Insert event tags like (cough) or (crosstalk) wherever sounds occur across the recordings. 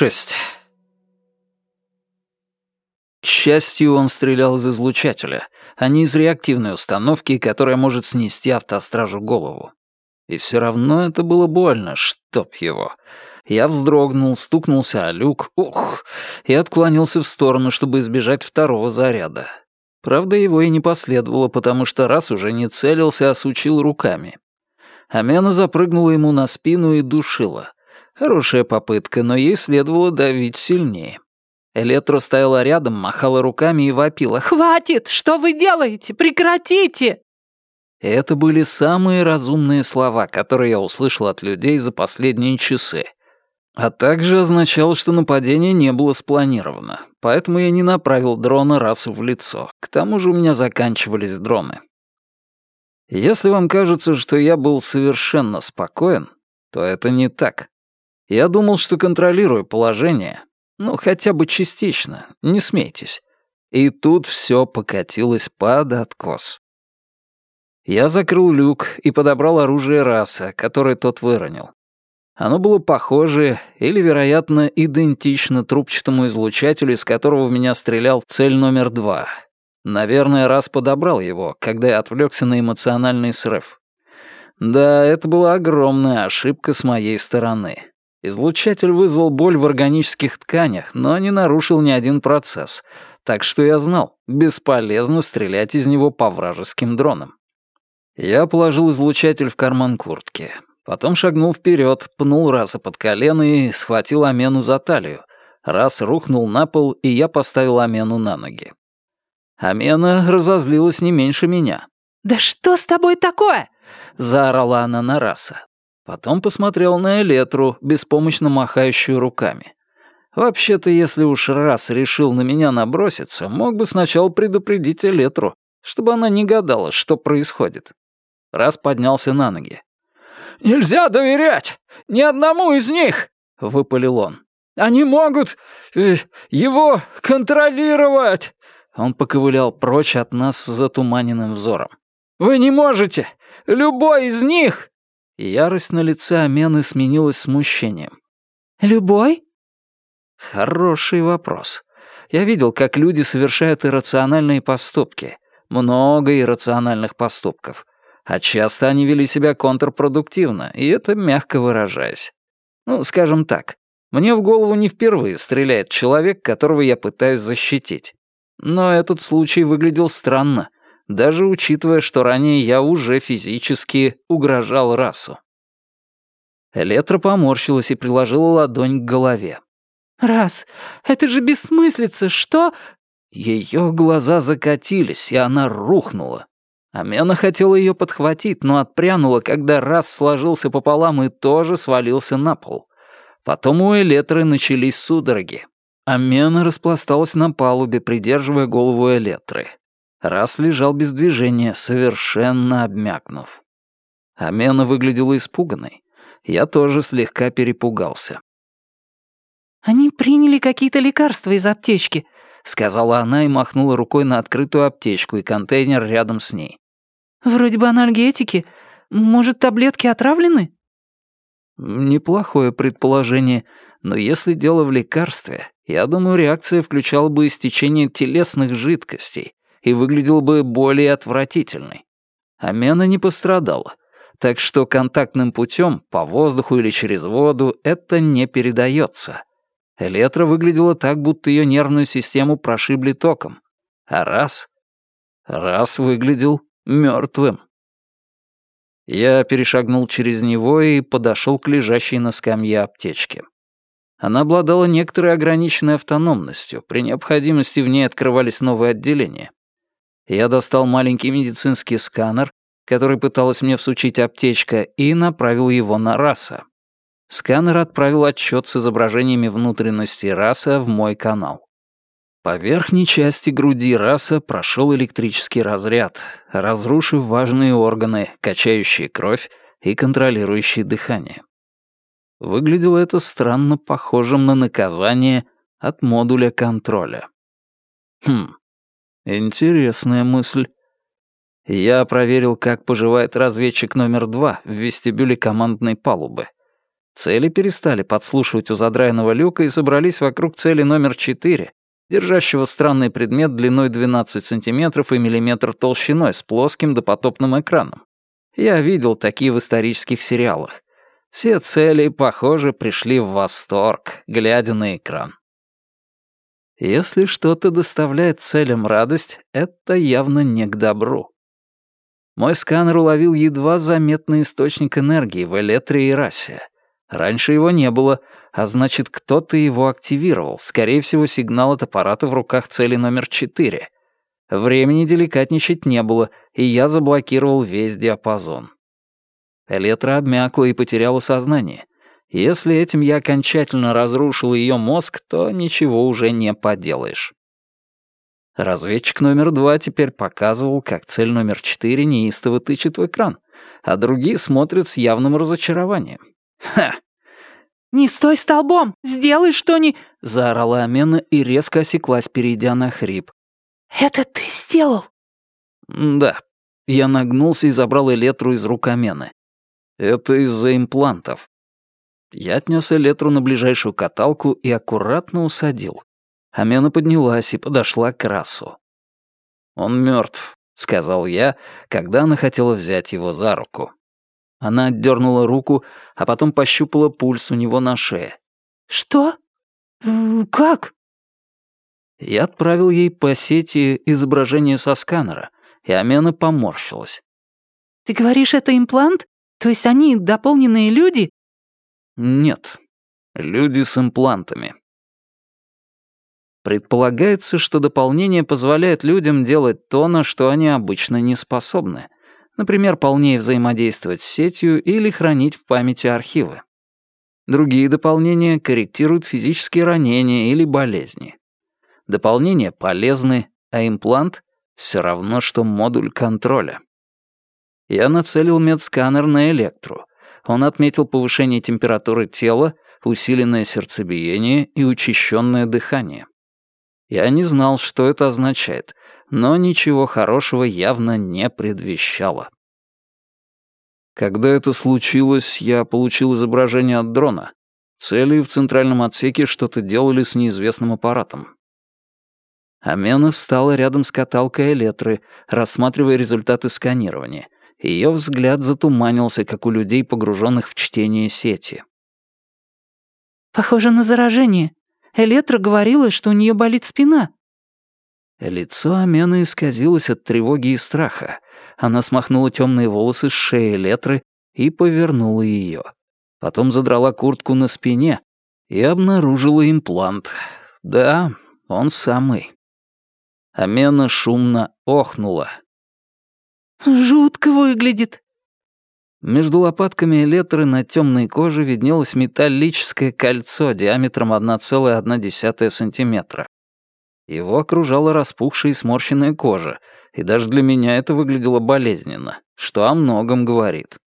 Шесть. К счастью, он стрелял из излучателя, а не из реактивной установки, которая может снести автостражу голову. И все равно это было больно, чтоб его. Я вздрогнул, стукнулся о люк, ух, и отклонился в сторону, чтобы избежать второго заряда. Правда, его и не последовало, потому что раз уже не целился, а сучил руками. Амена запрыгнула ему на спину и душила. Хорошая попытка, но ей следовало давить сильнее. Электро стояла рядом, махала руками и вопила. «Хватит! Что вы делаете? Прекратите!» Это были самые разумные слова, которые я услышал от людей за последние часы. А также означало, что нападение не было спланировано, поэтому я не направил дрона расу в лицо. К тому же у меня заканчивались дроны. Если вам кажется, что я был совершенно спокоен, то это не так. Я думал, что контролирую положение, ну, хотя бы частично, не смейтесь. И тут все покатилось под откос. Я закрыл люк и подобрал оружие раса, которое тот выронил. Оно было похоже или, вероятно, идентично трубчатому излучателю, из которого в меня стрелял цель номер два. Наверное, раз подобрал его, когда я отвлекся на эмоциональный срыв. Да, это была огромная ошибка с моей стороны. Излучатель вызвал боль в органических тканях, но не нарушил ни один процесс, так что я знал, бесполезно стрелять из него по вражеским дронам. Я положил излучатель в карман куртки, потом шагнул вперед, пнул Раса под колено и схватил Амену за талию. Раз рухнул на пол, и я поставил Амену на ноги. Амена разозлилась не меньше меня. «Да что с тобой такое?» — заорала она на Раса. Потом посмотрел на Элетру, беспомощно махающую руками. Вообще-то, если уж раз решил на меня наброситься, мог бы сначала предупредить Элетру, чтобы она не гадала, что происходит. Раз поднялся на ноги. «Нельзя доверять! Ни одному из них!» — выпалил он. «Они могут э, его контролировать!» Он поковылял прочь от нас с затуманенным взором. «Вы не можете! Любой из них!» Ярость на лице Амены сменилась смущением. «Любой?» Хороший вопрос. Я видел, как люди совершают иррациональные поступки. Много иррациональных поступков. А часто они вели себя контрпродуктивно, и это мягко выражаясь. Ну, скажем так, мне в голову не впервые стреляет человек, которого я пытаюсь защитить. Но этот случай выглядел странно, даже учитывая, что ранее я уже физически угрожал расу. Электра поморщилась и приложила ладонь к голове. «Раз, это же бессмыслица, что...» Ее глаза закатились, и она рухнула. Амена хотела ее подхватить, но отпрянула, когда раз сложился пополам и тоже свалился на пол. Потом у Элетры начались судороги. Амена распласталась на палубе, придерживая голову Элетры. Раз лежал без движения, совершенно обмякнув. Амена выглядела испуганной. Я тоже слегка перепугался. «Они приняли какие-то лекарства из аптечки», — сказала она и махнула рукой на открытую аптечку и контейнер рядом с ней. «Вроде бы анальгетики. Может, таблетки отравлены?» Неплохое предположение, но если дело в лекарстве, я думаю, реакция включала бы истечение телесных жидкостей, и выглядел бы более отвратительной. Амена не пострадала, так что контактным путем, по воздуху или через воду, это не передается. Электро выглядела так, будто ее нервную систему прошибли током. А раз... Раз выглядел мертвым. Я перешагнул через него и подошел к лежащей на скамье аптечке. Она обладала некоторой ограниченной автономностью, при необходимости в ней открывались новые отделения. Я достал маленький медицинский сканер, который пыталась мне всучить аптечка, и направил его на раса. Сканер отправил отчет с изображениями внутренности раса в мой канал. По верхней части груди раса прошел электрический разряд, разрушив важные органы, качающие кровь и контролирующие дыхание. Выглядело это странно похожим на наказание от модуля контроля. Хм, Интересная мысль. Я проверил, как поживает разведчик номер два в вестибюле командной палубы. Цели перестали подслушивать у задраенного люка и собрались вокруг цели номер 4, держащего странный предмет длиной 12 сантиметров и миллиметр толщиной с плоским допотопным экраном. Я видел такие в исторических сериалах. Все цели, похоже, пришли в восторг, глядя на экран. Если что-то доставляет целям радость, это явно не к добру. Мой сканер уловил едва заметный источник энергии в электре и расе. Раньше его не было, а значит, кто-то его активировал, скорее всего, сигнал от аппарата в руках цели номер 4. Времени деликатничать не было, и я заблокировал весь диапазон. Электра обмякла и потеряла сознание. Если этим я окончательно разрушил ее мозг, то ничего уже не поделаешь. Разведчик номер два теперь показывал, как цель номер четыре неистово тычет в экран, а другие смотрят с явным разочарованием. Ха! «Не стой столбом! Сделай что-ни...» — заорала Амена и резко осеклась, перейдя на хрип. «Это ты сделал?» «Да». Я нагнулся и забрал Элетру из рук Амены. «Это из-за имплантов». Я отнес Элетру на ближайшую каталку и аккуратно усадил. Амена поднялась и подошла к Расу. «Он мертв», — сказал я, когда она хотела взять его за руку. Она отдернула руку, а потом пощупала пульс у него на шее. «Что? Как?» Я отправил ей по сети изображение со сканера, и Амена поморщилась. «Ты говоришь, это имплант? То есть они дополненные люди?» «Нет, люди с имплантами». Предполагается, что дополнение позволяет людям делать то, на что они обычно не способны — Например, полнее взаимодействовать с сетью или хранить в памяти архивы. Другие дополнения корректируют физические ранения или болезни. Дополнения полезны, а имплант — все равно, что модуль контроля. Я нацелил медсканер на электру. Он отметил повышение температуры тела, усиленное сердцебиение и учащенное дыхание. Я не знал, что это означает, но ничего хорошего явно не предвещало. Когда это случилось, я получил изображение от дрона. Цели в центральном отсеке что-то делали с неизвестным аппаратом. Амена встала рядом с каталкой Элетры, рассматривая результаты сканирования. Ее взгляд затуманился, как у людей, погруженных в чтение сети. «Похоже на заражение. Элетра говорила, что у нее болит спина». Лицо Амены исказилось от тревоги и страха. Она смахнула темные волосы с шеи Летры и повернула ее. Потом задрала куртку на спине и обнаружила имплант. Да, он самый. Амена шумно охнула. «Жутко выглядит», между лопатками Элетры на темной коже виднелось металлическое кольцо диаметром 1,1 сантиметра. Его окружала распухшая и сморщенная кожа, и даже для меня это выглядело болезненно, что о многом говорит.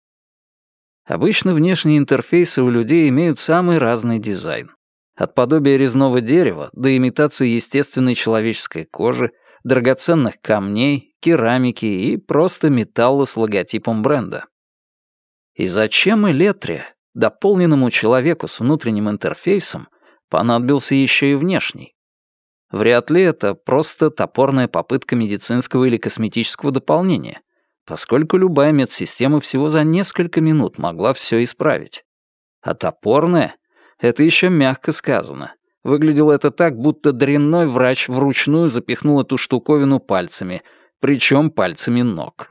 Обычно внешние интерфейсы у людей имеют самый разный дизайн. От подобия резного дерева до имитации естественной человеческой кожи, драгоценных камней, керамики и просто металла с логотипом бренда. И зачем Элетре, дополненному человеку с внутренним интерфейсом, понадобился еще и внешний? Вряд ли это просто топорная попытка медицинского или косметического дополнения, поскольку любая медсистема всего за несколько минут могла все исправить. А топорная — это еще мягко сказано. Выглядело это так, будто дрянной врач вручную запихнул эту штуковину пальцами, причем пальцами ног.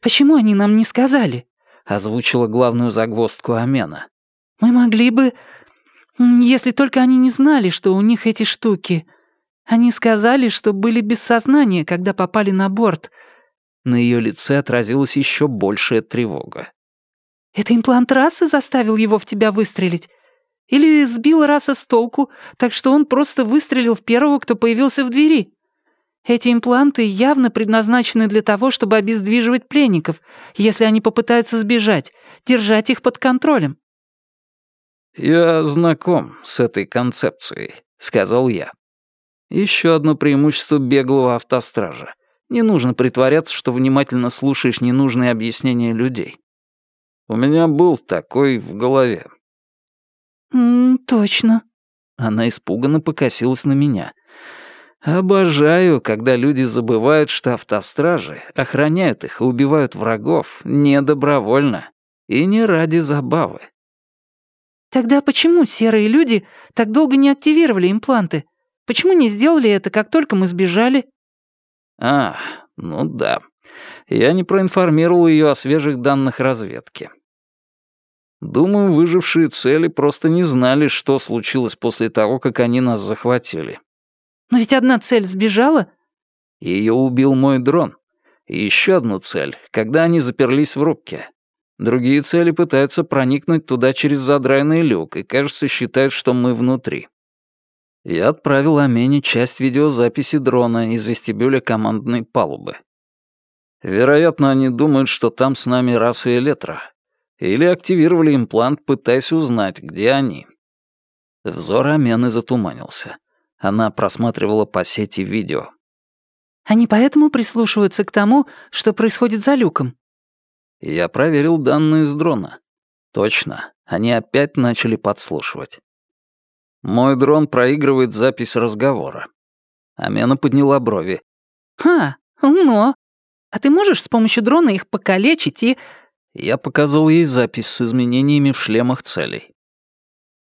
«Почему они нам не сказали?» — озвучила главную загвоздку Амена. «Мы могли бы если только они не знали, что у них эти штуки. Они сказали, что были без сознания, когда попали на борт. На ее лице отразилась еще большая тревога. «Это имплант расы заставил его в тебя выстрелить? Или сбил раса с толку, так что он просто выстрелил в первого, кто появился в двери? Эти импланты явно предназначены для того, чтобы обездвиживать пленников, если они попытаются сбежать, держать их под контролем. «Я знаком с этой концепцией», — сказал я. Еще одно преимущество беглого автостража. Не нужно притворяться, что внимательно слушаешь ненужные объяснения людей. У меня был такой в голове». «М точно Она испуганно покосилась на меня. Обожаю, когда люди забывают, что автостражи охраняют их и убивают врагов не добровольно и не ради забавы. Тогда почему серые люди так долго не активировали импланты? Почему не сделали это, как только мы сбежали? А, ну да. Я не проинформировал ее о свежих данных разведки. Думаю, выжившие цели просто не знали, что случилось после того, как они нас захватили. Но ведь одна цель сбежала. Ее убил мой дрон. И еще одну цель, когда они заперлись в рубке. Другие цели пытаются проникнуть туда через задраенный люк и, кажется, считают, что мы внутри. Я отправил Амене часть видеозаписи дрона из вестибюля командной палубы. Вероятно, они думают, что там с нами раса Электро. Или активировали имплант, пытаясь узнать, где они. Взор Амены затуманился. Она просматривала по сети видео. «Они поэтому прислушиваются к тому, что происходит за люком?» Я проверил данные с дрона. Точно, они опять начали подслушивать. Мой дрон проигрывает запись разговора. Амена подняла брови. «Ха, умно. А ты можешь с помощью дрона их покалечить и...» Я показал ей запись с изменениями в шлемах целей.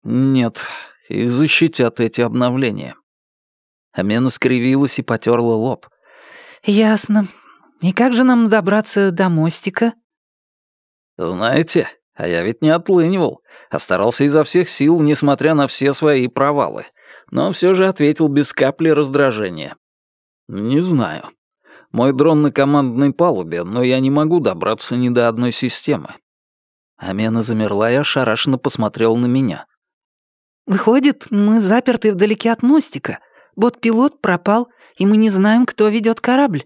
«Нет, их защитят эти обновления». Амена скривилась и потерла лоб. «Ясно. И как же нам добраться до мостика?» «Знаете, а я ведь не отлынивал, а старался изо всех сил, несмотря на все свои провалы. Но все же ответил без капли раздражения. Не знаю. Мой дрон на командной палубе, но я не могу добраться ни до одной системы». Амена замерла и ошарашенно посмотрела на меня. «Выходит, мы заперты вдалеке от мостика», Бот-пилот пропал, и мы не знаем, кто ведет корабль».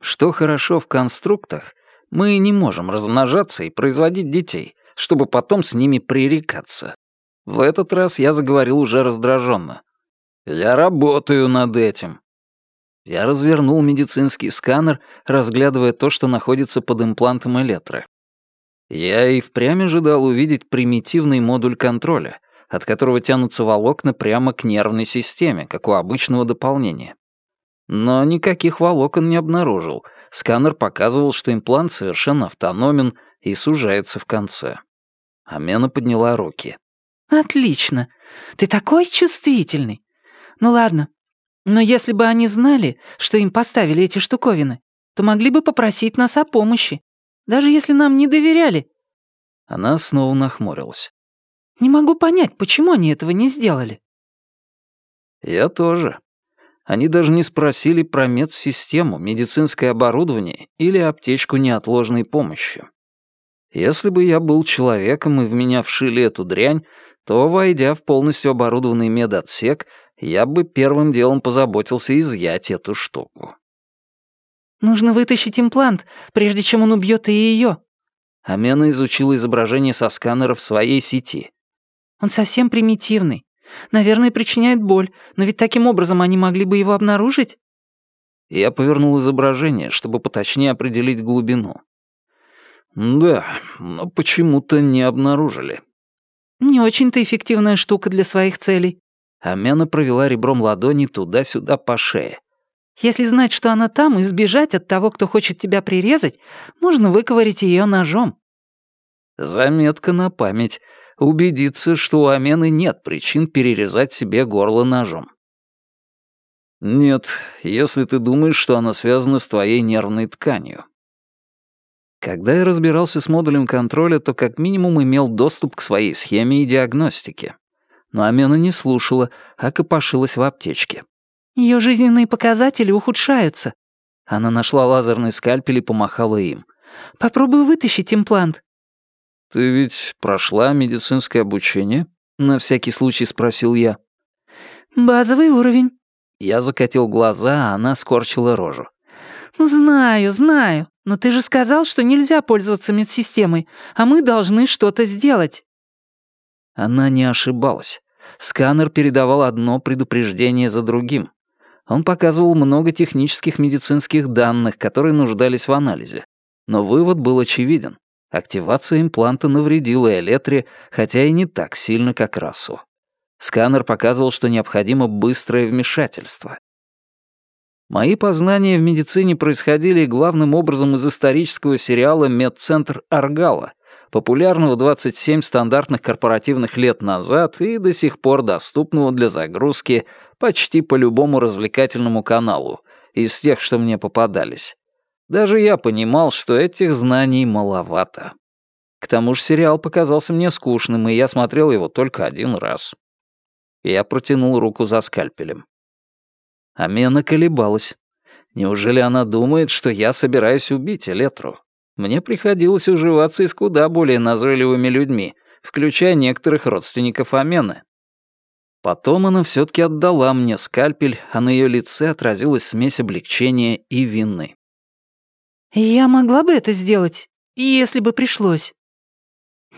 Что хорошо в конструктах, мы не можем размножаться и производить детей, чтобы потом с ними пререкаться. В этот раз я заговорил уже раздраженно. «Я работаю над этим». Я развернул медицинский сканер, разглядывая то, что находится под имплантом Электро. Я и впрямь ожидал увидеть примитивный модуль контроля, от которого тянутся волокна прямо к нервной системе, как у обычного дополнения. Но никаких волокон не обнаружил. Сканер показывал, что имплант совершенно автономен и сужается в конце. Амена подняла руки. «Отлично. Ты такой чувствительный. Ну ладно. Но если бы они знали, что им поставили эти штуковины, то могли бы попросить нас о помощи, даже если нам не доверяли». Она снова нахмурилась. Не могу понять, почему они этого не сделали». «Я тоже. Они даже не спросили про медсистему, медицинское оборудование или аптечку неотложной помощи. Если бы я был человеком и в меня вшили эту дрянь, то, войдя в полностью оборудованный медотсек, я бы первым делом позаботился изъять эту штуку. «Нужно вытащить имплант, прежде чем он убьет и ее». Амена изучила изображение со сканера в своей сети. Он совсем примитивный. Наверное, причиняет боль, но ведь таким образом они могли бы его обнаружить?» Я повернул изображение, чтобы поточнее определить глубину. «Да, но почему-то не обнаружили». «Не очень-то эффективная штука для своих целей». Амена провела ребром ладони туда-сюда по шее. «Если знать, что она там, и сбежать от того, кто хочет тебя прирезать, можно выковырить ее ножом». Заметка на память убедиться, что у Амены нет причин перерезать себе горло ножом. Нет, если ты думаешь, что она связана с твоей нервной тканью. Когда я разбирался с модулем контроля, то как минимум имел доступ к своей схеме и диагностике. Но Амена не слушала, а копошилась в аптечке. Ее жизненные показатели ухудшаются. Она нашла лазерный скальпель и помахала им. «Попробуй вытащить имплант. «Ты ведь прошла медицинское обучение?» — на всякий случай спросил я. «Базовый уровень». Я закатил глаза, а она скорчила рожу. «Знаю, знаю, но ты же сказал, что нельзя пользоваться медсистемой, а мы должны что-то сделать». Она не ошибалась. Сканер передавал одно предупреждение за другим. Он показывал много технических медицинских данных, которые нуждались в анализе. Но вывод был очевиден. Активация импланта навредила Элетре, хотя и не так сильно, как Расу. Сканер показывал, что необходимо быстрое вмешательство. Мои познания в медицине происходили главным образом из исторического сериала «Медцентр Аргала», популярного 27 стандартных корпоративных лет назад и до сих пор доступного для загрузки почти по любому развлекательному каналу, из тех, что мне попадались. Даже я понимал, что этих знаний маловато. К тому же сериал показался мне скучным, и я смотрел его только один раз. Я протянул руку за скальпелем. Амена колебалась. Неужели она думает, что я собираюсь убить Элетру? Мне приходилось уживаться и с куда более назойливыми людьми, включая некоторых родственников Амены. Потом она все-таки отдала мне скальпель, а на ее лице отразилась смесь облегчения и вины. «Я могла бы это сделать, если бы пришлось».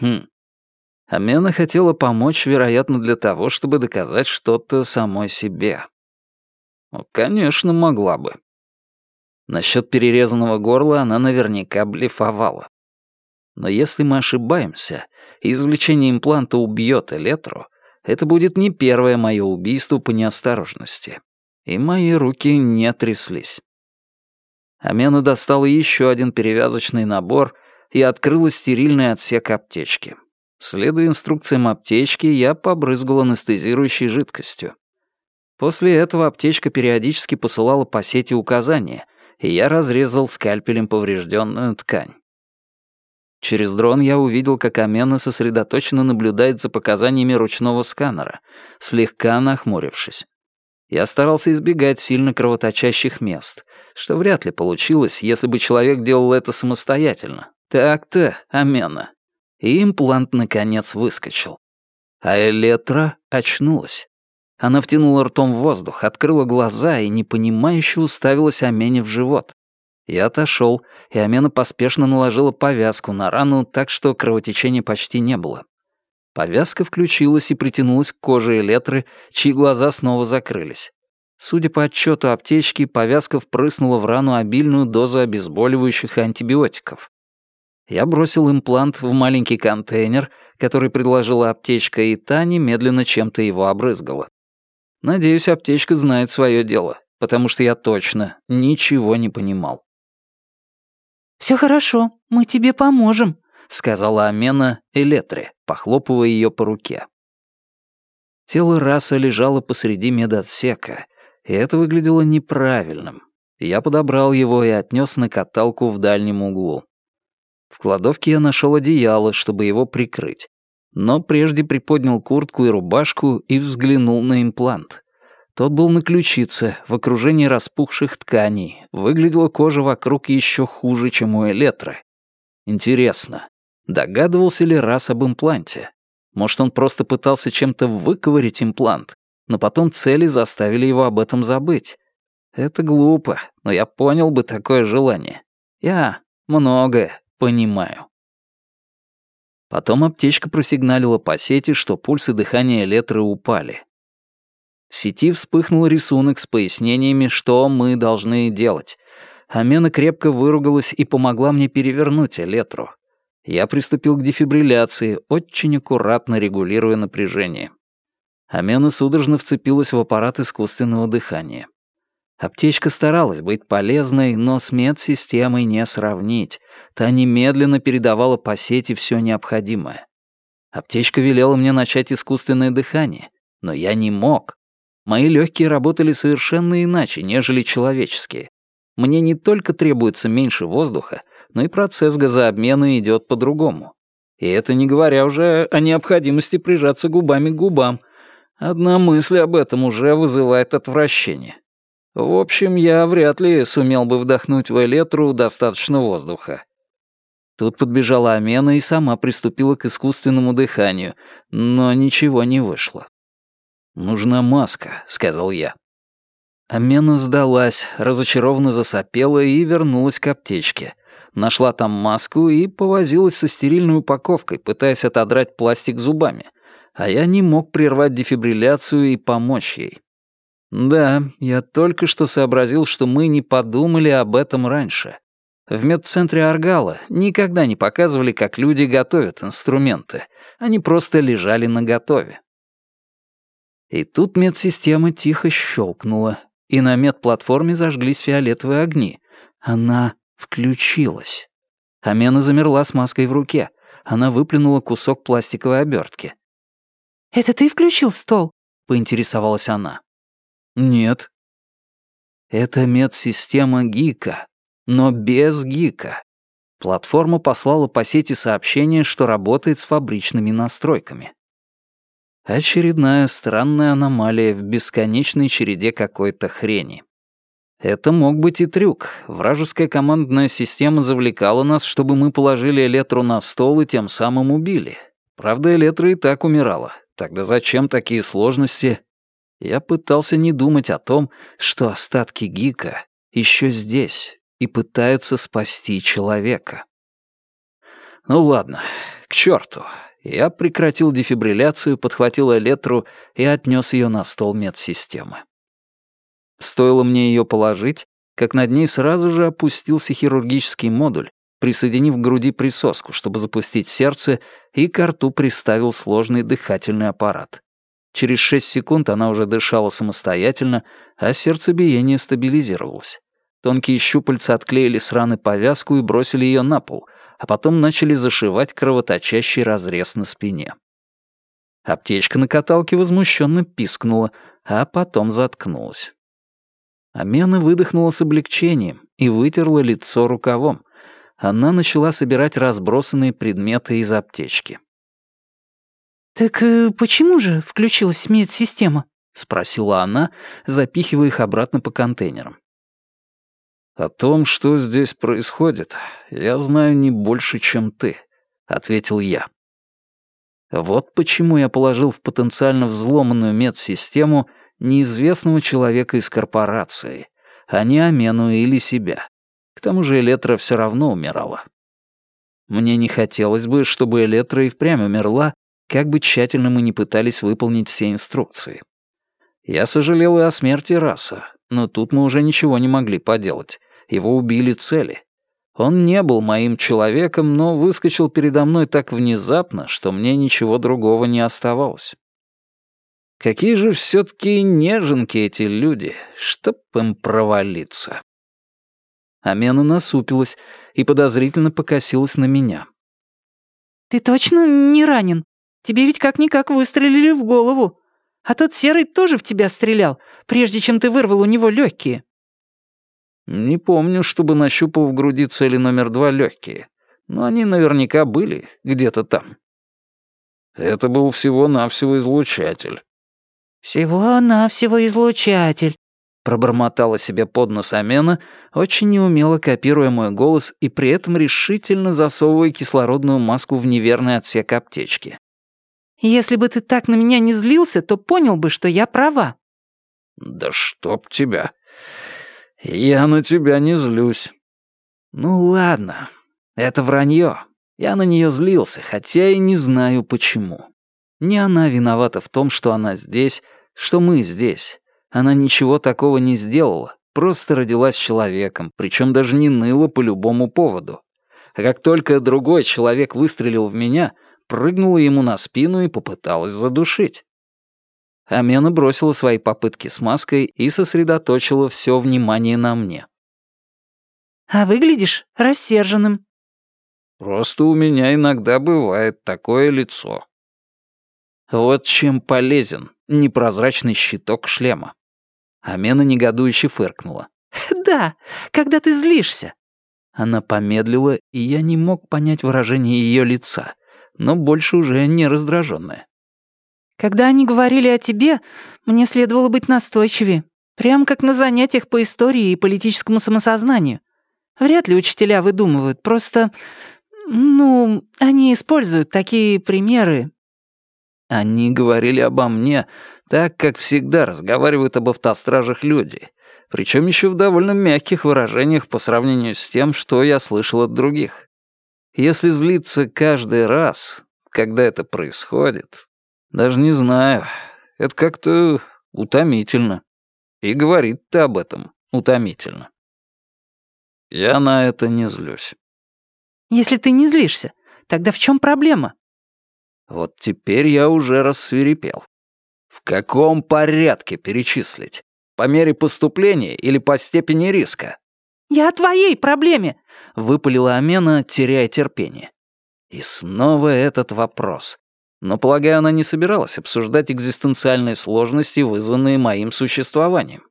Хм. Амена хотела помочь, вероятно, для того, чтобы доказать что-то самой себе. Ну, конечно, могла бы. Насчет перерезанного горла она наверняка блефовала. Но если мы ошибаемся, и извлечение импланта убьет Элетру, это будет не первое мое убийство по неосторожности. И мои руки не тряслись. Амена достала еще один перевязочный набор и открыла стерильный отсек аптечки. Следуя инструкциям аптечки, я побрызгал анестезирующей жидкостью. После этого аптечка периодически посылала по сети указания, и я разрезал скальпелем поврежденную ткань. Через дрон я увидел, как Амена сосредоточенно наблюдает за показаниями ручного сканера, слегка нахмурившись. Я старался избегать сильно кровоточащих мест, что вряд ли получилось, если бы человек делал это самостоятельно. Так-то, Амена. И имплант, наконец, выскочил. А Элетра очнулась. Она втянула ртом в воздух, открыла глаза и непонимающе уставилась Амене в живот. Я отошел, и Амена поспешно наложила повязку на рану, так что кровотечения почти не было. Повязка включилась и притянулась к коже Элетры, чьи глаза снова закрылись. Судя по отчету аптечки, повязка впрыснула в рану обильную дозу обезболивающих и антибиотиков. Я бросил имплант в маленький контейнер, который предложила аптечка, и та немедленно чем-то его обрызгала. Надеюсь, аптечка знает свое дело, потому что я точно ничего не понимал. Все хорошо, мы тебе поможем», — сказала Амена Элетре, похлопывая ее по руке. Тело раса лежало посреди медотсека, и это выглядело неправильным. Я подобрал его и отнес на каталку в дальнем углу. В кладовке я нашел одеяло, чтобы его прикрыть, но прежде приподнял куртку и рубашку и взглянул на имплант. Тот был на ключице, в окружении распухших тканей. Выглядела кожа вокруг еще хуже, чем у Элетры. Интересно, догадывался ли раз об импланте? Может, он просто пытался чем-то выковырить имплант, но потом цели заставили его об этом забыть? Это глупо, но я понял бы такое желание. Я многое понимаю. Потом аптечка просигналила по сети, что пульс и дыхание Летры упали. В сети вспыхнул рисунок с пояснениями, что мы должны делать. Амена крепко выругалась и помогла мне перевернуть Элетру. Я приступил к дефибрилляции, очень аккуратно регулируя напряжение. Амена судорожно вцепилась в аппарат искусственного дыхания. Аптечка старалась быть полезной, но с медсистемой не сравнить. Та немедленно передавала по сети все необходимое. Аптечка велела мне начать искусственное дыхание, но я не мог. Мои легкие работали совершенно иначе, нежели человеческие. Мне не только требуется меньше воздуха, но и процесс газообмена идет по-другому. И это не говоря уже о необходимости прижаться губами к губам. Одна мысль об этом уже вызывает отвращение. В общем, я вряд ли сумел бы вдохнуть в Элетру достаточно воздуха. Тут подбежала Амена и сама приступила к искусственному дыханию, но ничего не вышло. «Нужна маска», — сказал я. Амена сдалась, разочарованно засопела и вернулась к аптечке. Нашла там маску и повозилась со стерильной упаковкой, пытаясь отодрать пластик зубами. А я не мог прервать дефибрилляцию и помочь ей. Да, я только что сообразил, что мы не подумали об этом раньше. В медцентре Аргала никогда не показывали, как люди готовят инструменты. Они просто лежали наготове. И тут медсистема тихо щелкнула, и на медплатформе зажглись фиолетовые огни. Она включилась. Амена замерла с маской в руке. Она выплюнула кусок пластиковой обертки. «Это ты включил стол?» — поинтересовалась она. «Нет». «Это медсистема ГИКа, но без ГИКа. Платформа послала по сети сообщение, что работает с фабричными настройками. Очередная странная аномалия в бесконечной череде какой-то хрени. Это мог быть и трюк. Вражеская командная система завлекала нас, чтобы мы положили Элетру на стол и тем самым убили. Правда, Элетра и так умирала. Тогда зачем такие сложности? Я пытался не думать о том, что остатки Гика еще здесь и пытаются спасти человека. Ну ладно, к черту. Я прекратил дефибрилляцию, подхватил Элетру и отнес ее на стол медсистемы. Стоило мне ее положить, как над ней сразу же опустился хирургический модуль, присоединив к груди присоску, чтобы запустить сердце, и к рту приставил сложный дыхательный аппарат. Через шесть секунд она уже дышала самостоятельно, а сердцебиение стабилизировалось. Тонкие щупальца отклеили с раны повязку и бросили ее на пол, а потом начали зашивать кровоточащий разрез на спине. Аптечка на каталке возмущенно пискнула, а потом заткнулась. Амена выдохнула с облегчением и вытерла лицо рукавом. Она начала собирать разбросанные предметы из аптечки. «Так э, почему же включилась медсистема?» — спросила она, запихивая их обратно по контейнерам. «О том, что здесь происходит, я знаю не больше, чем ты», — ответил я. Вот почему я положил в потенциально взломанную медсистему — неизвестного человека из корпорации, а не Амену или себя. К тому же Элетра все равно умирала. Мне не хотелось бы, чтобы Элетра и впрямь умерла, как бы тщательно мы не пытались выполнить все инструкции. Я сожалел и о смерти Раса, но тут мы уже ничего не могли поделать. Его убили цели. Он не был моим человеком, но выскочил передо мной так внезапно, что мне ничего другого не оставалось. Какие же все-таки неженки эти люди, чтоб им провалиться. Амена насупилась и подозрительно покосилась на меня. «Ты точно не ранен? Тебе ведь как-никак выстрелили в голову. А тот серый тоже в тебя стрелял, прежде чем ты вырвал у него легкие. «Не помню, чтобы нащупал в груди цели номер два легкие, но они наверняка были где-то там». Это был всего-навсего излучатель. «Всего-навсего излучатель», — пробормотала себе под нос Амена, очень неумело копируя мой голос и при этом решительно засовывая кислородную маску в неверный отсек аптечки. «Если бы ты так на меня не злился, то понял бы, что я права». «Да чтоб тебя! Я на тебя не злюсь». «Ну ладно, это вранье. Я на нее злился, хотя и не знаю почему. Не она виновата в том, что она здесь, что мы здесь. Она ничего такого не сделала, просто родилась человеком, причем даже не ныла по любому поводу. А как только другой человек выстрелил в меня, прыгнула ему на спину и попыталась задушить. Амена бросила свои попытки с маской и сосредоточила все внимание на мне. «А выглядишь рассерженным». «Просто у меня иногда бывает такое лицо». Вот чем полезен непрозрачный щиток шлема. Амена негодующе фыркнула. (laughs) «Да, когда ты злишься». Она помедлила, и я не мог понять выражение ее лица, но больше уже не раздраженная. «Когда они говорили о тебе, мне следовало быть настойчивее, прям как на занятиях по истории и политическому самосознанию. Вряд ли учителя выдумывают, просто... Ну, они используют такие примеры, они говорили обо мне так, как всегда разговаривают об автостражах люди, причем еще в довольно мягких выражениях по сравнению с тем, что я слышал от других. Если злиться каждый раз, когда это происходит, даже не знаю, это как-то утомительно. И говорит ты об этом утомительно. Я на это не злюсь. Если ты не злишься, тогда в чем проблема? Вот теперь я уже рассверепел. В каком порядке перечислить? По мере поступления или по степени риска? «Я о твоей проблеме!» — выпалила Амена, теряя терпение. И снова этот вопрос. Но, полагаю, она не собиралась обсуждать экзистенциальные сложности, вызванные моим существованием.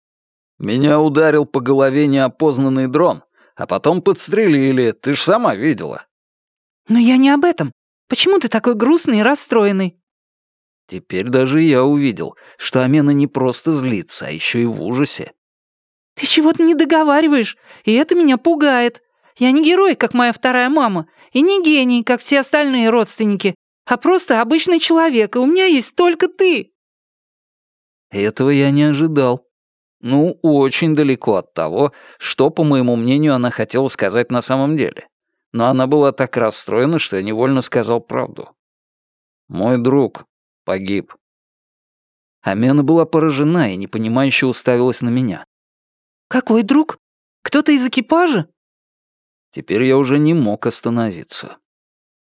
Меня ударил по голове неопознанный дрон, а потом подстрелили, ты ж сама видела. Но я не об этом. Почему ты такой грустный и расстроенный? Теперь даже я увидел, что Амена не просто злится, а еще и в ужасе. Ты чего-то не договариваешь, и это меня пугает. Я не герой, как моя вторая мама, и не гений, как все остальные родственники, а просто обычный человек, и у меня есть только ты. Этого я не ожидал. Ну, очень далеко от того, что, по моему мнению, она хотела сказать на самом деле. Но она была так расстроена, что я невольно сказал правду. Мой друг погиб. Амена была поражена и непонимающе уставилась на меня. «Какой друг? Кто-то из экипажа?» Теперь я уже не мог остановиться.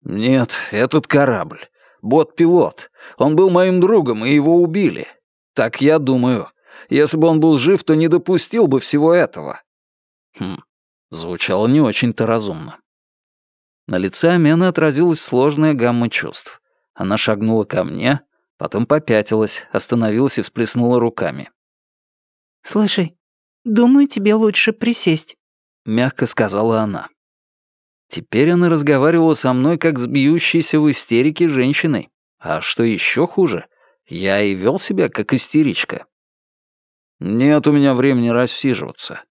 «Нет, этот корабль. Бот-пилот. Он был моим другом, и его убили. Так я думаю. Если бы он был жив, то не допустил бы всего этого». Хм, звучало не очень-то разумно. На лице Амены отразилась сложная гамма чувств. Она шагнула ко мне, потом попятилась, остановилась и всплеснула руками. «Слушай, «Думаю, тебе лучше присесть», — мягко сказала она. Теперь она разговаривала со мной, как с бьющейся в истерике женщиной. А что еще хуже, я и вел себя, как истеричка. Нет у меня времени рассиживаться.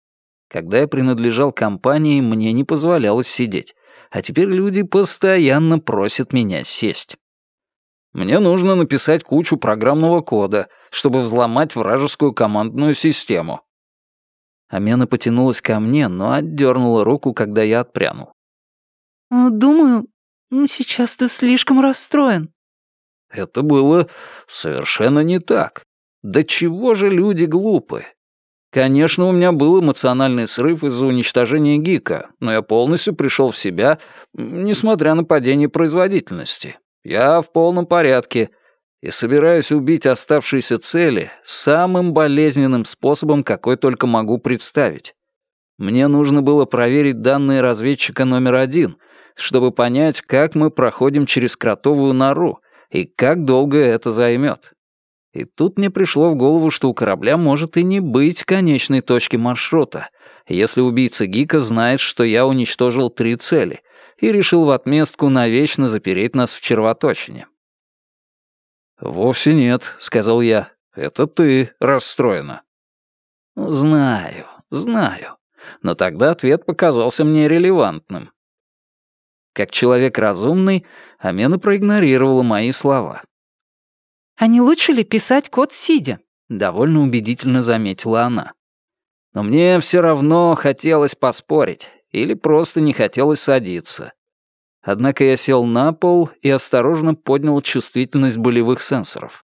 Когда я принадлежал компании, мне не позволялось сидеть, а теперь люди постоянно просят меня сесть. Мне нужно написать кучу программного кода, чтобы взломать вражескую командную систему. Амена потянулась ко мне, но отдернула руку, когда я отпрянул. «Э, «Думаю, сейчас ты слишком расстроен». Это было совершенно не так. Да чего же люди глупы? Конечно, у меня был эмоциональный срыв из-за уничтожения Гика, но я полностью пришел в себя, несмотря на падение производительности. Я в полном порядке, и собираюсь убить оставшиеся цели самым болезненным способом, какой только могу представить. Мне нужно было проверить данные разведчика номер один, чтобы понять, как мы проходим через кротовую нору и как долго это займет. И тут мне пришло в голову, что у корабля может и не быть конечной точки маршрута, если убийца Гика знает, что я уничтожил три цели, и решил в отместку навечно запереть нас в червоточине. «Вовсе нет», — сказал я. «Это ты расстроена». «Знаю, знаю. Но тогда ответ показался мне релевантным». Как человек разумный, Амена проигнорировала мои слова. «А не лучше ли писать код сидя?» — довольно убедительно заметила она. Но мне все равно хотелось поспорить или просто не хотелось садиться. Однако я сел на пол и осторожно поднял чувствительность болевых сенсоров.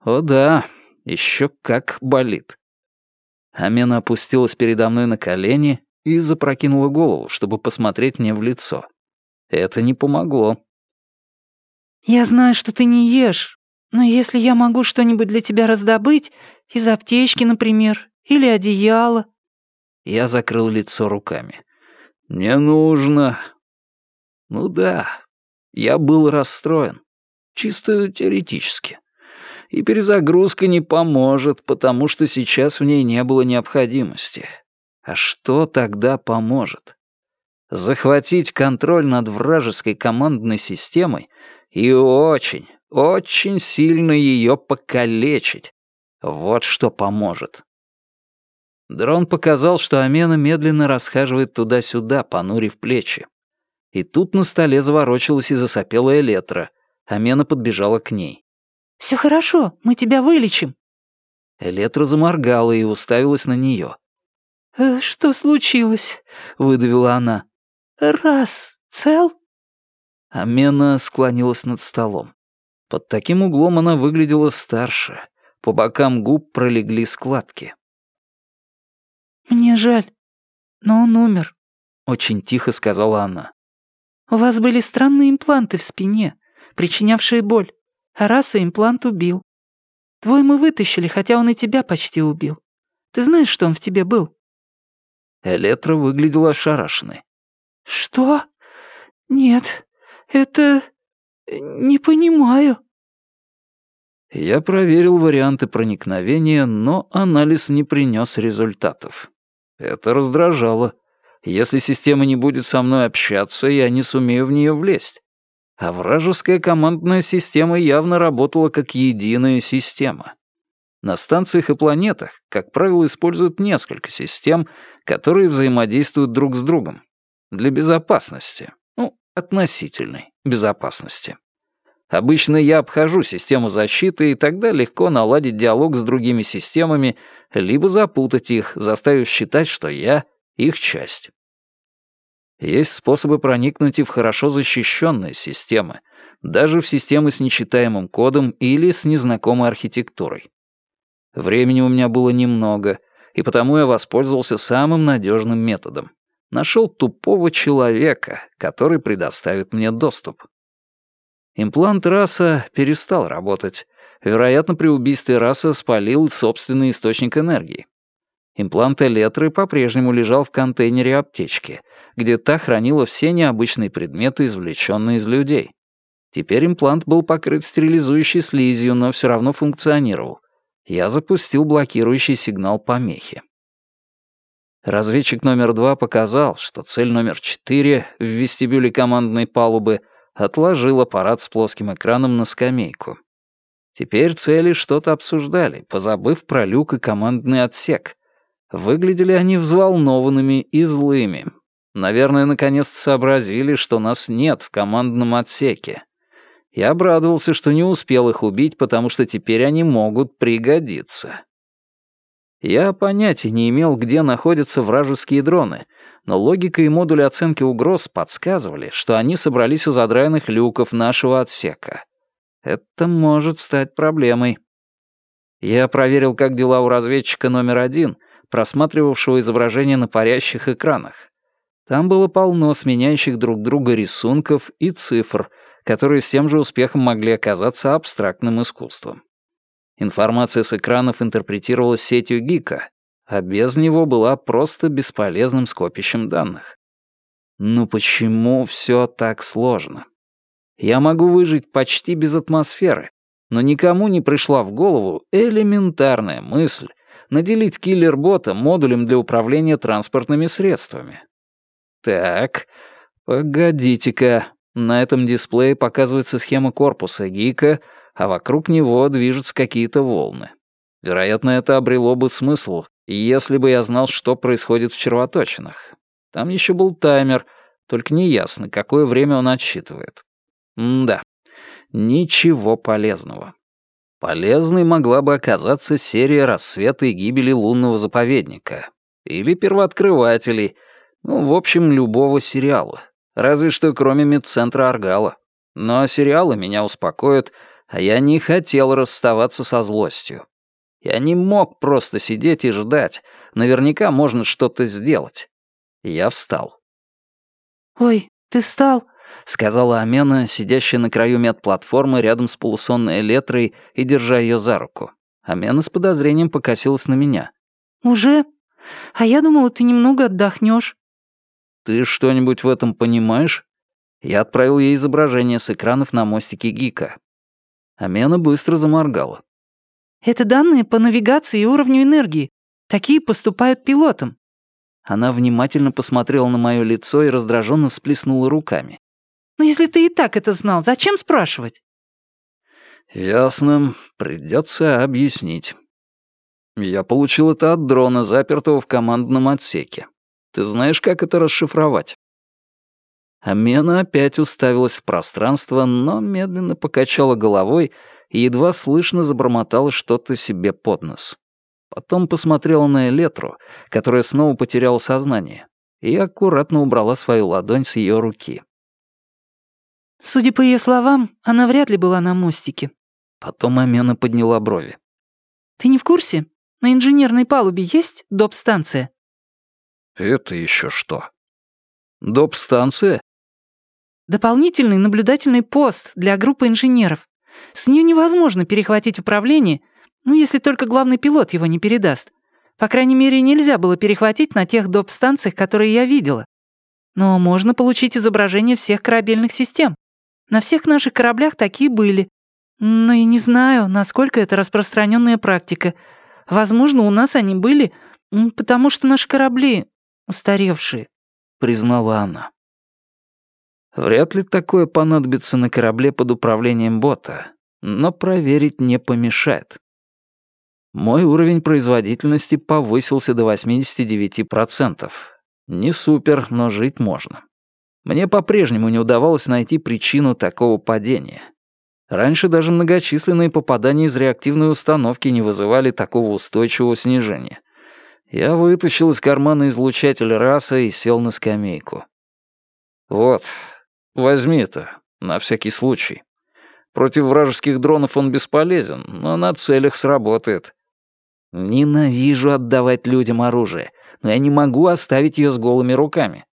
О да, еще как болит. Амена опустилась передо мной на колени и запрокинула голову, чтобы посмотреть мне в лицо. Это не помогло. «Я знаю, что ты не ешь, но если я могу что-нибудь для тебя раздобыть, из аптечки, например, или одеяло...» Я закрыл лицо руками. «Не нужно. Ну да, я был расстроен. Чисто теоретически. И перезагрузка не поможет, потому что сейчас в ней не было необходимости. А что тогда поможет? Захватить контроль над вражеской командной системой и очень, очень сильно ее покалечить. Вот что поможет. Дрон показал, что Амена медленно расхаживает туда-сюда, понурив плечи. И тут на столе заворочилась и засопела Элетра. Амена подбежала к ней. «Все хорошо, мы тебя вылечим». Элетра заморгала и уставилась на нее. «Э, «Что случилось?» — выдавила она. «Раз, цел?» Амена склонилась над столом. Под таким углом она выглядела старше. По бокам губ пролегли складки. «Мне жаль, но он умер», — очень тихо сказала она. «У вас были странные импланты в спине, причинявшие боль, а раса имплант убил. Твой мы вытащили, хотя он и тебя почти убил. Ты знаешь, что он в тебе был?» Электра выглядела ошарашенной. «Что? Нет, это... не понимаю». Я проверил варианты проникновения, но анализ не принес результатов. Это раздражало. Если система не будет со мной общаться, я не сумею в нее влезть. А вражеская командная система явно работала как единая система. На станциях и планетах, как правило, используют несколько систем, которые взаимодействуют друг с другом. Для безопасности. Ну, относительной безопасности. Обычно я обхожу систему защиты, и тогда легко наладить диалог с другими системами, либо запутать их, заставив считать, что я — их часть. Есть способы проникнуть и в хорошо защищенные системы, даже в системы с нечитаемым кодом или с незнакомой архитектурой. Времени у меня было немного, и потому я воспользовался самым надежным методом. Нашел тупого человека, который предоставит мне доступ. Имплант раса перестал работать. Вероятно, при убийстве раса спалил собственный источник энергии. Имплант Элетры по-прежнему лежал в контейнере аптечки, где та хранила все необычные предметы, извлеченные из людей. Теперь имплант был покрыт стерилизующей слизью, но все равно функционировал. Я запустил блокирующий сигнал помехи. Разведчик номер два показал, что цель номер четыре в вестибюле командной палубы отложил аппарат с плоским экраном на скамейку. Теперь цели что-то обсуждали, позабыв про люк и командный отсек. Выглядели они взволнованными и злыми. Наверное, наконец-то сообразили, что нас нет в командном отсеке. Я обрадовался, что не успел их убить, потому что теперь они могут пригодиться. Я понятия не имел, где находятся вражеские дроны, но логика и модули оценки угроз подсказывали, что они собрались у задраенных люков нашего отсека. Это может стать проблемой. Я проверил, как дела у разведчика номер один, просматривавшего изображение на парящих экранах. Там было полно сменяющих друг друга рисунков и цифр — которые с тем же успехом могли оказаться абстрактным искусством. Информация с экранов интерпретировалась сетью Гика, а без него была просто бесполезным скопищем данных. Ну почему все так сложно? Я могу выжить почти без атмосферы, но никому не пришла в голову элементарная мысль наделить киллер-бота модулем для управления транспортными средствами. Так, погодите-ка, на этом дисплее показывается схема корпуса Гика, а вокруг него движутся какие-то волны. Вероятно, это обрело бы смысл, если бы я знал, что происходит в червоточинах. Там еще был таймер, только неясно, какое время он отсчитывает. Да, ничего полезного. Полезной могла бы оказаться серия рассвета и гибели лунного заповедника. Или первооткрывателей. Ну, в общем, любого сериала. Разве что кроме медцентра Аргала. Но сериалы меня успокоят, а я не хотел расставаться со злостью. Я не мог просто сидеть и ждать. Наверняка можно что-то сделать. Я встал. «Ой, ты встал?» — сказала Амена, сидящая на краю медплатформы рядом с полусонной Элетрой и держа ее за руку. Амена с подозрением покосилась на меня. «Уже? А я думала, ты немного отдохнешь. Ты что-нибудь в этом понимаешь? Я отправил ей изображение с экранов на мостике Гика. Амена быстро заморгала. Это данные по навигации и уровню энергии. Такие поступают пилотам. Она внимательно посмотрела на мое лицо и раздраженно всплеснула руками. «Но если ты и так это знал, зачем спрашивать?» «Ясно. Придется объяснить. Я получил это от дрона, запертого в командном отсеке. Ты знаешь, как это расшифровать?» Амена опять уставилась в пространство, но медленно покачала головой и едва слышно забормотала что-то себе под нос. Потом посмотрела на Элетру, которая снова потеряла сознание, и аккуратно убрала свою ладонь с ее руки. Судя по ее словам, она вряд ли была на мостике. Потом Амена подняла брови. «Ты не в курсе? На инженерной палубе есть доп-станция?» «Это еще что?» Доп-станция? Дополнительный наблюдательный пост для группы инженеров. С нее невозможно перехватить управление, ну, если только главный пилот его не передаст. По крайней мере, нельзя было перехватить на тех доп-станциях, которые я видела. Но можно получить изображение всех корабельных систем. На всех наших кораблях такие были. Но я не знаю, насколько это распространенная практика. Возможно, у нас они были, потому что наши корабли устаревшие», — признала она. Вряд ли такое понадобится на корабле под управлением бота, но проверить не помешает. Мой уровень производительности повысился до 89%. Не супер, но жить можно. Мне по-прежнему не удавалось найти причину такого падения. Раньше даже многочисленные попадания из реактивной установки не вызывали такого устойчивого снижения. Я вытащил из кармана излучатель раса и сел на скамейку. «Вот, возьми это, на всякий случай. Против вражеских дронов он бесполезен, но на целях сработает. Ненавижу отдавать людям оружие, но я не могу оставить ее с голыми руками.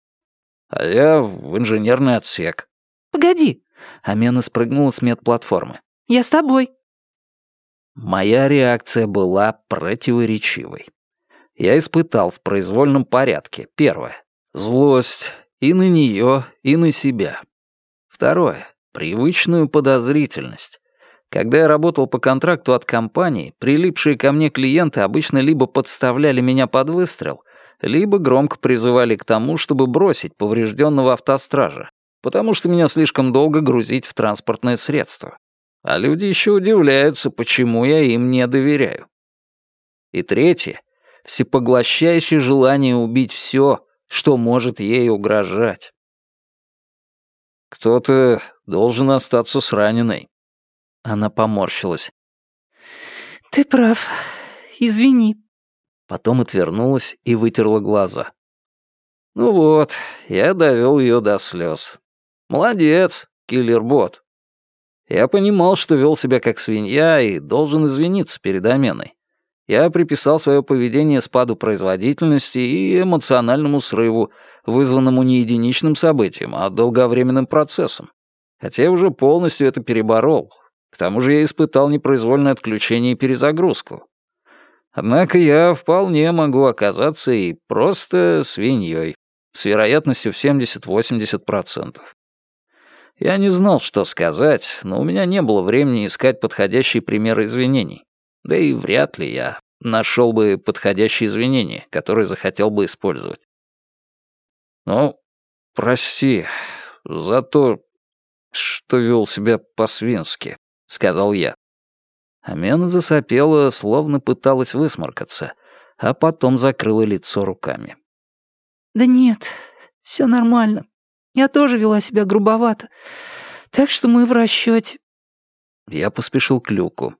А я в инженерный отсек. Погоди. Амена спрыгнула с медплатформы. Я с тобой. Моя реакция была противоречивой. Я испытал в произвольном порядке. Первое. Злость и на нее, и на себя. Второе. Привычную подозрительность. Когда я работал по контракту от компании, прилипшие ко мне клиенты обычно либо подставляли меня под выстрел, либо громко призывали к тому, чтобы бросить поврежденного автостража, потому что меня слишком долго грузить в транспортное средство. А люди еще удивляются, почему я им не доверяю. И третье — всепоглощающее желание убить все, что может ей угрожать. Кто-то должен остаться с раненой. Она поморщилась. «Ты прав. Извини». Потом отвернулась и вытерла глаза. «Ну вот, я довел ее до слез. Молодец, киллер-бот. Я понимал, что вел себя как свинья и должен извиниться перед Аменой. Я приписал свое поведение спаду производительности и эмоциональному срыву, вызванному не единичным событием, а долговременным процессом. Хотя я уже полностью это переборол, к тому же я испытал непроизвольное отключение и перезагрузку. Однако я вполне могу оказаться и просто свиньей, с вероятностью в 70-80%. Я не знал, что сказать, но у меня не было времени искать подходящие примеры извинений. Да и вряд ли я нашел бы подходящие извинения, которые захотел бы использовать. Ну, прости за то, что вел себя по-свински. — сказал я. Амена засопела, словно пыталась высморкаться, а потом закрыла лицо руками. «Да нет, все нормально. Я тоже вела себя грубовато. Так что мы в расчете. Я поспешил к люку.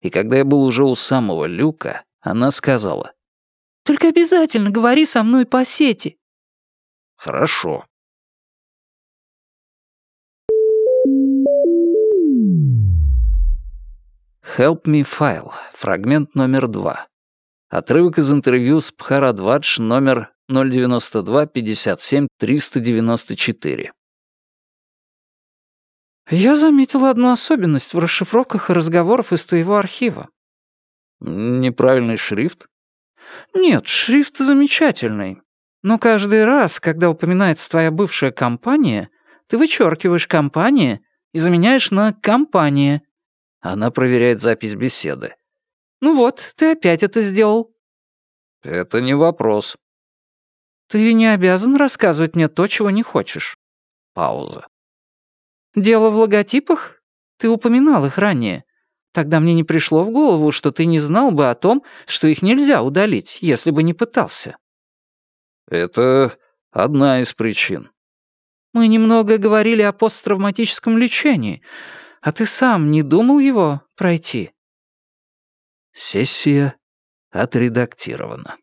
И когда я был уже у самого люка, она сказала. «Только обязательно говори со мной по сети». «Хорошо», Help Me File, фрагмент номер два. Отрывок из интервью с Пхарадвадж номер 092-57-394. «Я заметила одну особенность в расшифровках разговоров из твоего архива». «Неправильный шрифт?» «Нет, шрифт замечательный. Но каждый раз, когда упоминается твоя бывшая компания, ты вычеркиваешь «компания» и заменяешь на «компания», она проверяет запись беседы. «Ну вот, ты опять это сделал». «Это не вопрос». «Ты не обязан рассказывать мне то, чего не хочешь». Пауза. «Дело в логотипах? Ты упоминал их ранее. Тогда мне не пришло в голову, что ты не знал бы о том, что их нельзя удалить, если бы не пытался». «Это одна из причин». «Мы немного говорили о посттравматическом лечении. А ты сам не думал его пройти?» Сессия отредактирована.